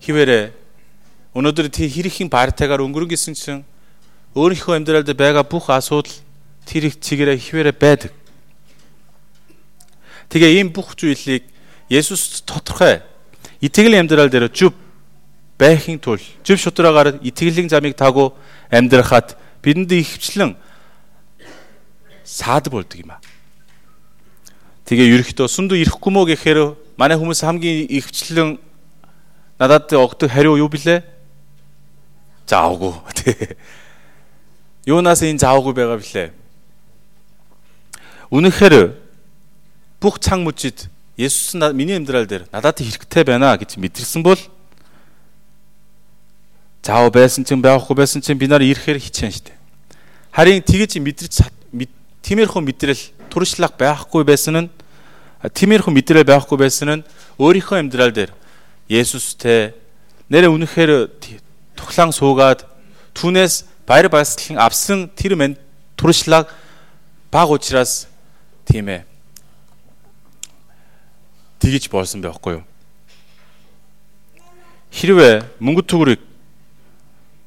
хിവэрэ өнөөдөр тий хэрхэн бартагаар өнгөрөн гисэн чинь өөрийнхөө амьдрал дээр байгаа бүх асуудал тэр их чигээрээ хിവэрэ байдаг. Тэгээ ийм бүх зүйлийг Есүс тодорхой итгэл амьдрал дээр зүв байхын тулд зүв шудраагаар итгэлийн замыг тагуу амьдрахад бидэнд ихвчлэн саад болдог юм а. Тэгээ ерөөхдөө сүндө ирэхгүй мө гэхээр манай хүмүүс хамгийн ихвчлэн надад өгдөг хариу юу блэ? Заавгүй. Юунаас энэ заавгүй байгаа блэ? Үнэхээр бүх цаг мөчид Есүс нь миний амьдрал дээр надад хэрэгтэй байна гэж мэдэрсэн бол заав байсан чинь байхгүй байсан чинь би нараа ирэхээр хичээн штэ. Харин тэгэж мэдэрч тиймэрхүү мэдрэл туршлах байхгүй байсан нь тиймэрхүү мэдрэл байхгүй байсан нь өөрийнхөө амьдрал дээр 예수 스테 내레 운헤르 톡상 소가 투네스 바이르바스팅 압승 티르멘 도르실락 바고치라스 팀에 디기치 벌슨 배웠고요. 히르웨 문구투구리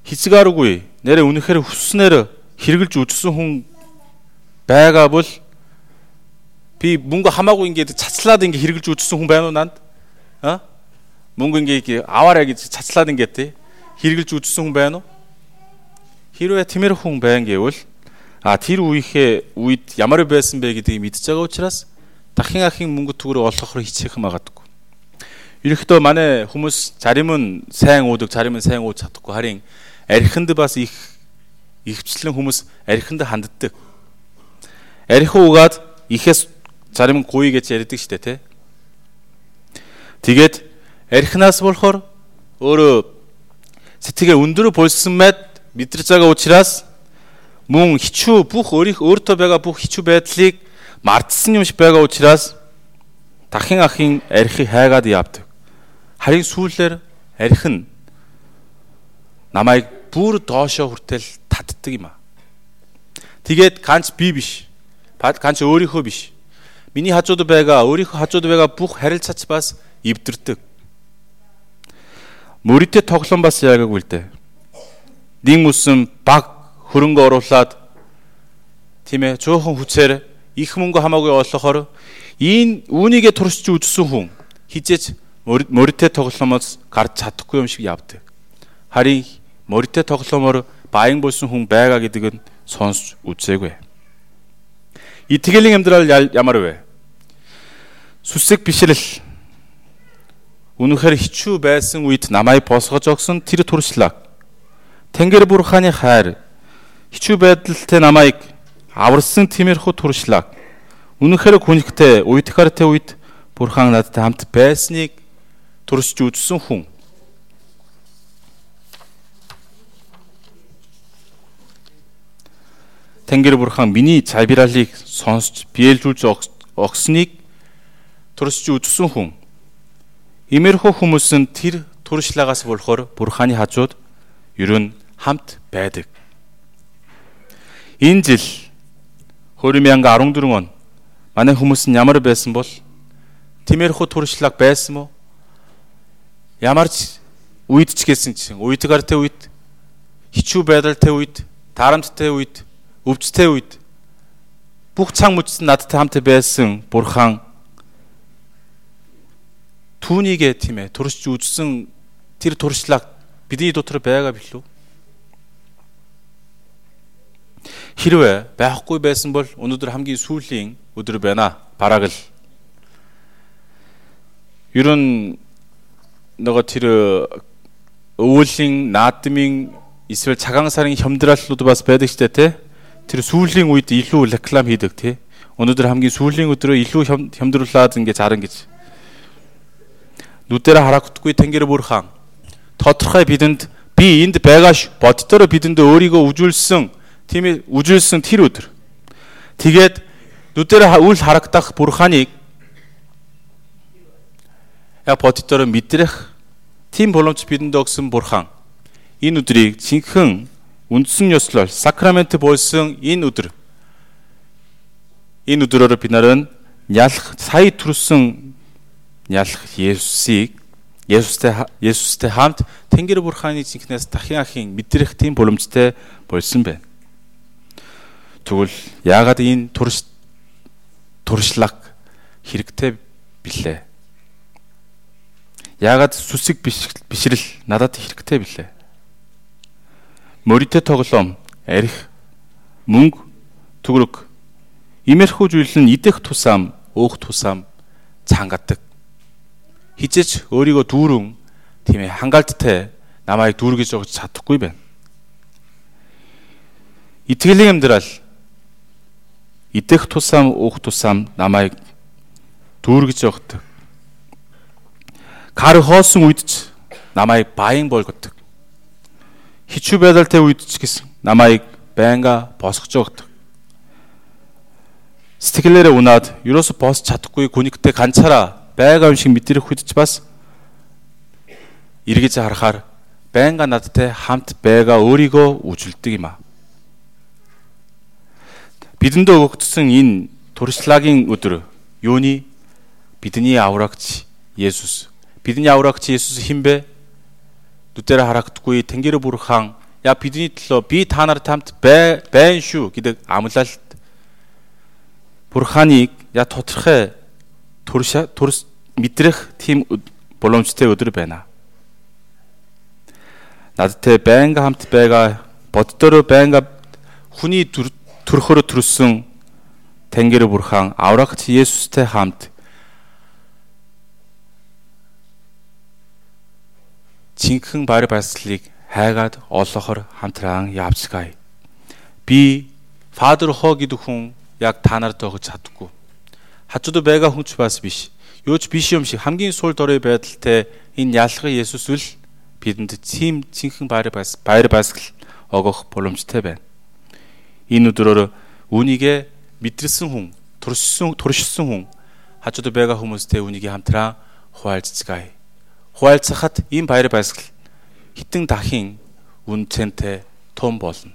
히츠가르구이 내레 운헤르 후스네르 히르글주 우츠홍 배가불 비 문구 하마고 인게 그 차슬라든 게 히르글주 우츠홍 배노 난 어? Мөнгө ингээд аваарай гэж цацлаад ингээд тий хэрглэж үжсэн хүн байна уу? Хэрвээ тиймэр хүн байна гэвэл а тэр үеийнхээ үед ямар байсан бэ гэдгийг мэдж байгаа учраас дахин ахин мөнгө төгрөг олохоор хичээх магадгүй. Ерөнхийдөө манай хүмүүс зарим нь сайн уудаг, зарим нь сайн ууж чадахгүй. Харин архинд бас их ихвчлэн хүмүүс архинд ханддаг. Архи угаад ихэс зарим гуй гэж ярьдаг штэ тий. Тэгээд архинаас болохоор өөрөө сэтгэгээ өндөр болсон мэд мэдрэж байгаа учраас мөн хичүү бүх өөрийнх өөртөө байгаа бүх хичүү байдлыг мартсан юм шиг байгаа учраас дахин ахын архийг хайгаад явдаг. Харин сүүлээр архи нь намайг бүр доошоо хүртэл татдаг юм аа. Тэгээд ганц би биш. Ганц өөрийнхөө биш. Миний хажууд байгаа, өөрийнхөө хажууд байгаа бүх харилцаач бас эвдэрдэг. Мөрөдөө тоглоом бас яагагүй л дээ. Нэг мөсөн баг хөрөнгө оруулаад тийм ээ, цөөхөн хүчээр их мөнгө хамаагүй олохоор энэ үүнийгээ туршиж үзсэн хүн хизээч мөрөдөө тоглоомоос гарч чадахгүй юм шиг явдаг. Харин морьтой тоглоомоор баян болсон хүн байгаа гэдгийг нь сонсч үзээгүй. Итгэлийн амьдрал ямар вэ? Сүсэг бишрэл Үнэхээр хичүү байсан үед намайг босгож огсон тэр туршлага. Тэнгэр бурханы хайр хичүү байдалтай намайг аварсан тиймэрхүү туршлага. Үнэхээр хүнхтэй уйдхартай үед бурхан надтай хамт байсныг туршиж үзсэн хүн. Тэнгэр бурхан миний цайбиралыг сонсч биелжүүлж огсныг туршиж үзсэн хүн. Имэрхүү хүмүүс нь тэр туршлагаас болохоор бурханы хажууд ерөн хамт байдаг. Энэ жил 2014 он манай хүмүүс нь ямар байсан бол тиймэрхүү туршлага байсан уу? Ямар ч үед ч гэсэн чинь уйдгартай үед хичүү байдалтай үед тарамттай үед өвчтэй үед бүх цаг мөчсөн надтай хамт байсан бурхан түүнийгээ тийм ээ туршиж үзсэн тэр туршлага бидний дотор байгаа билүү? Хэрвээ байхгүй байсан бол өнөөдөр хамгийн сүүлийн өдөр байна. Бараг л. Ер нь нөгөө тэр өвөлийн наадмын эсвэл цагаан сарын хямдраллууд бас байдаг ч тэ тэр сүүлийн үед илүү реклам хийдэг тий. Өнөөдөр хамгийн сүүлийн өдрөө илүү хямдруулаад ингэж харан гэж. Нүдэрэ харагдахгүй тэнгэр бүр хаан. Тодорхой бидэнд би энд байгааш боддороо бидэнд өөрийгөө үжүүлсэн тийм үжүүлсэн тэр өдөр. Тэгээд нүдэрэ үл харагдах бурханыг я боддороо мэдрэх тийм боломж бидэнд өгсөн бурхан энэ өдрийг цэнхэн үндсэн ёслол сакрамент болсон энэ өдөр энэ өдрөөр бид нарыг нялах сая төрсөн нялах Есүсийг Есүстэй Есүстэй хамт Тэнгэр бурханы жинхнээс дахин ахин мэдрэх тийм боломжтой болсон байна. Тэгвэл яагаад энэ турш туршлаг хэрэгтэй билээ? Яагаад сүсэг бишрэл надад хэрэгтэй билээ? Мөрөдө тоглоом, арх, мөнгө, төгрөг Имерхүү зүйл нь идэх тусам, өөх тусам цангадаг. Хизээч өөрийгөө дүүрэн тийм ээ хангаалттай намайг дүүргэж өгч чадахгүй байна. Итгэлийн амьдрал идэх тусам, өөх тусам намайг дүүргэж өгдөг. Кар хоосон үед ч намайг баян болгодог. Хичүү байдалтай үед ч гэсэн намайг байнга босгож өгдөг сэтгэлээрээ унаад ерөөсө босч чадахгүй хүнийгтэй ганцаараа байгаа юм шиг мэдрэх үед ч бас эргэж харахаар байнга надтай хамт байгаа өөрийгөө үжилдэг юм а. Бидэндээ өгөгдсөн энэ туршлагын өдөр юуны бидний аврагч Есүс. Бидний аврагч Есүс хэн бэ? Нүдээр харагдахгүй Тэнгэр бүрхан яа бидний төлөө би та нарт хамт байна шүү гэдэг амлалт Бурханыг я тодорхой турш турс мэдрэх тийм боломжтой өдөр байна. Надтай байнга хамт байгаа боддороо байнга хүний төрхөөр төрсөн Тэнгэр бурхан аврагч Есүстэй хамт чинхэн бар баслыг хайгаад олохор хамтран явцгаая. Би Фадер хоо гэдэг хүн яг та нарт өгч чадахгүй. Хажууд байгаа хүнч бас биш. Юуч биш юм шиг хамгийн сул дорой байдалтай энэ ялгын Есүс үл бидэнд цим цинхэн баяр бас баяр баясгал өгөх боломжтой байна. Энэ өдрөөр үүнийгэ мэдрсэн хүн, туршсан туршсан хүн хажууд байгаа хүмүүстэй үүнийг хамтран хуваалцгаая. Хуваалцахад ийм баяр баясгал хитэн дахин үнцэнтэй том болно.